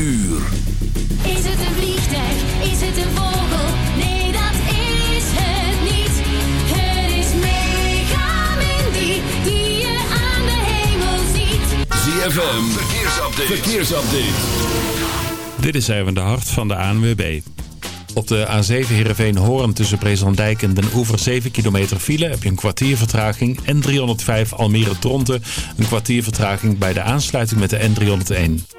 uur. Is het een vliegtuig? Is het een vogel? Nee, dat is het niet. Het is mega Mindy die je aan de hemel ziet. ZFM, verkeersupdate. verkeersupdate. Dit is even de hart van de ANWB. Op de A7 Heerenveen-Hoorn tussen Brezandijk en Den Oever 7 kilometer file heb je een kwartier vertraging. En 305 Almere-Tronte een kwartier vertraging bij de aansluiting met de N301.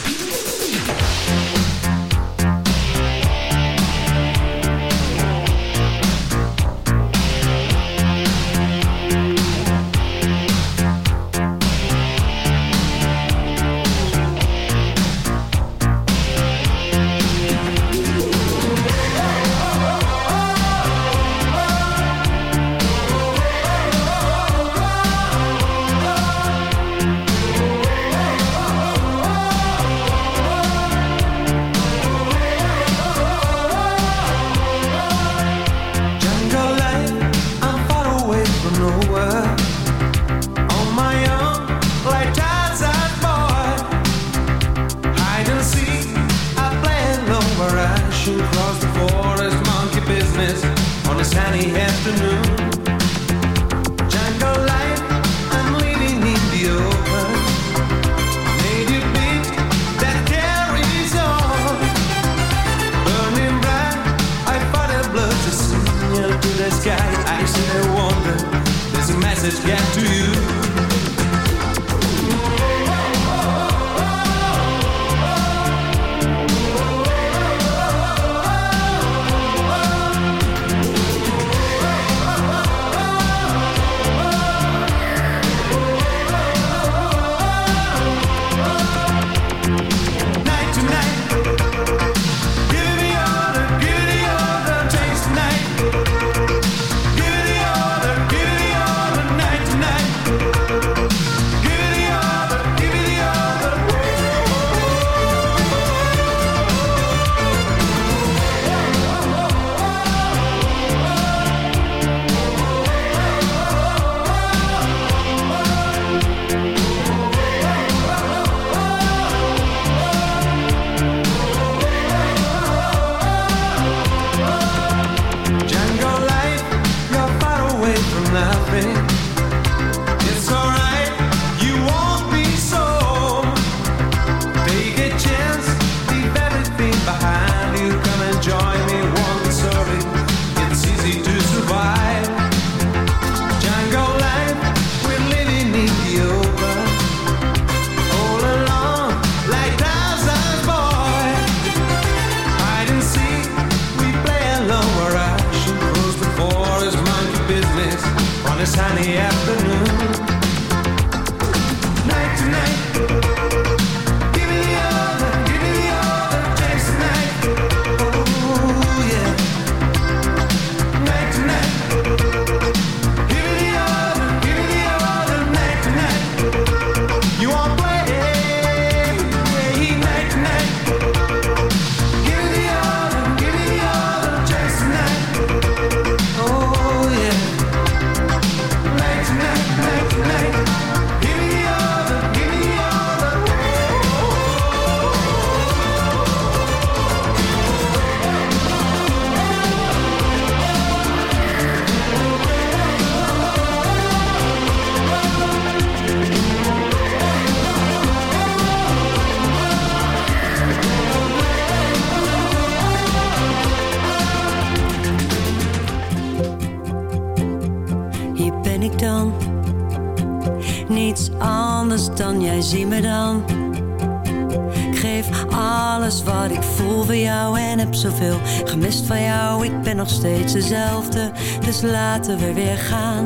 Laten we weer gaan.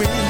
We.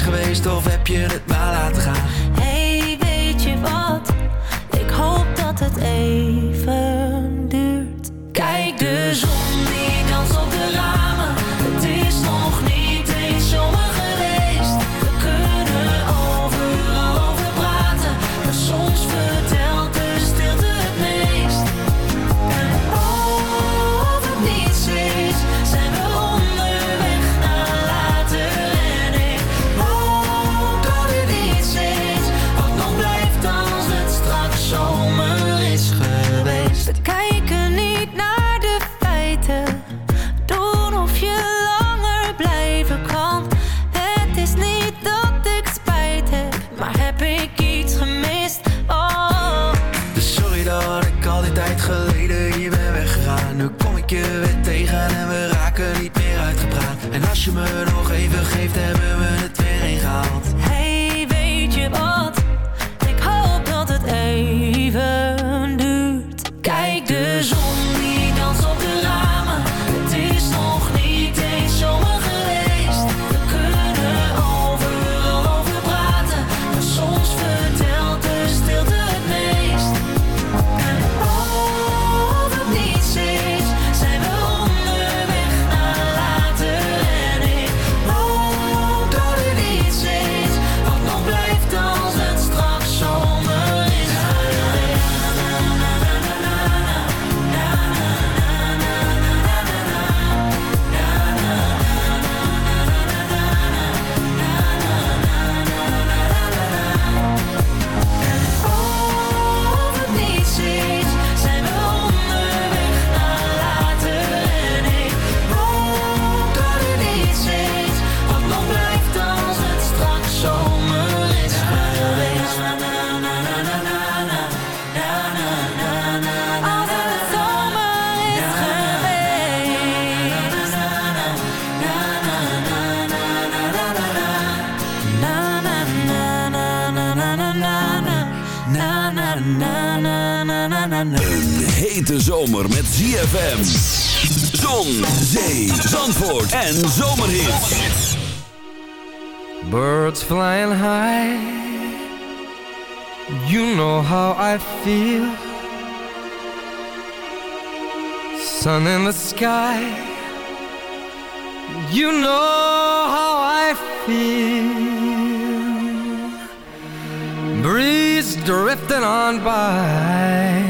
Geweest of heb je het maar laten gaan? Hey, weet je wat? Ik hoop dat het even ZFM. Zon, zee, zandvoort en zomerhits. Birds flying high, you know how I feel. Sun in the sky, you know how I feel. Breeze drifting on by,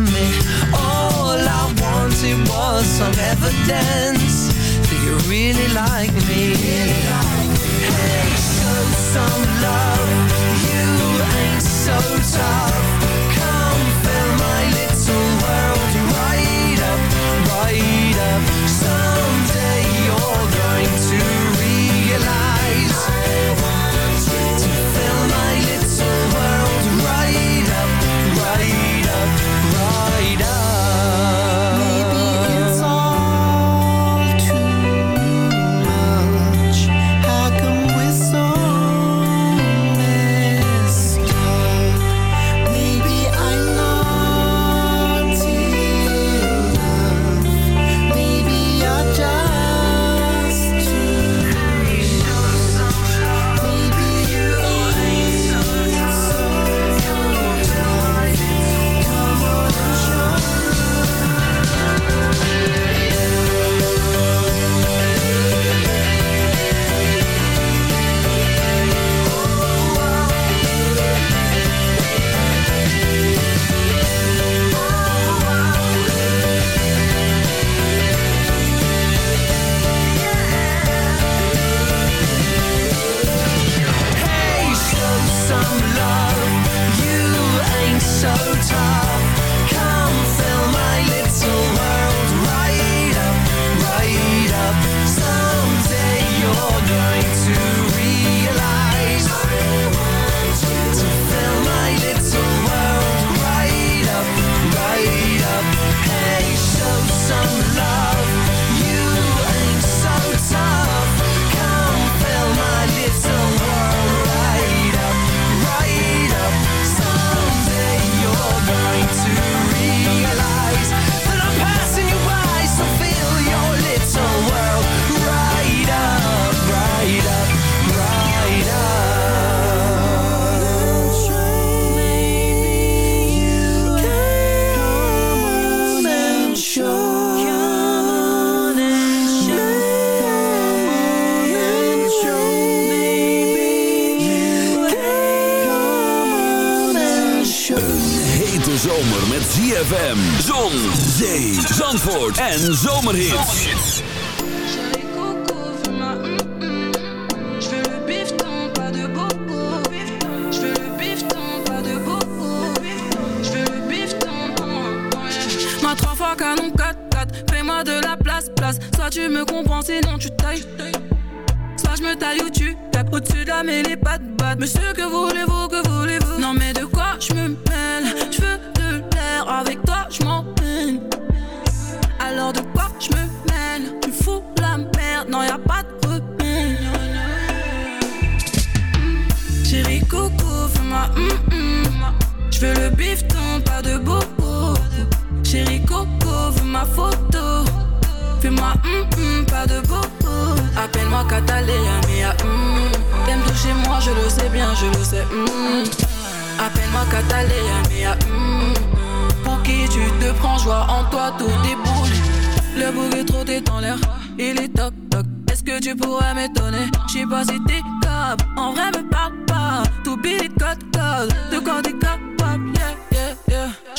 me. All I wanted was some evidence That you really like me. Hey, show some love You ain't so tough. En zomerhits.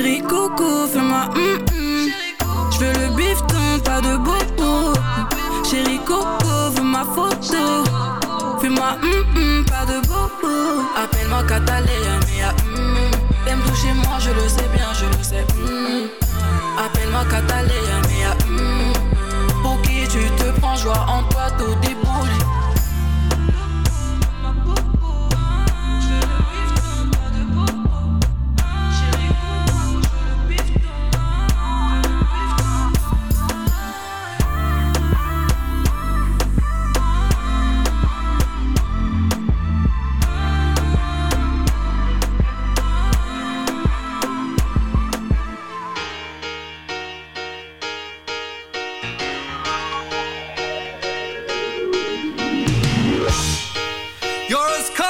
Chérie Coco, fais-moi hum hum Je veux le bifton, pas de bobo Chérie Coco, veux ma photo. Fais-moi hum hum, pas de bobo Appelle-moi Catalina, mea hum T'aimes toucher moi, je le sais bien, je le sais Appelle-moi Catalina, mea hum Pour qui tu te prends, joie en toi, tout déboule You're as cold.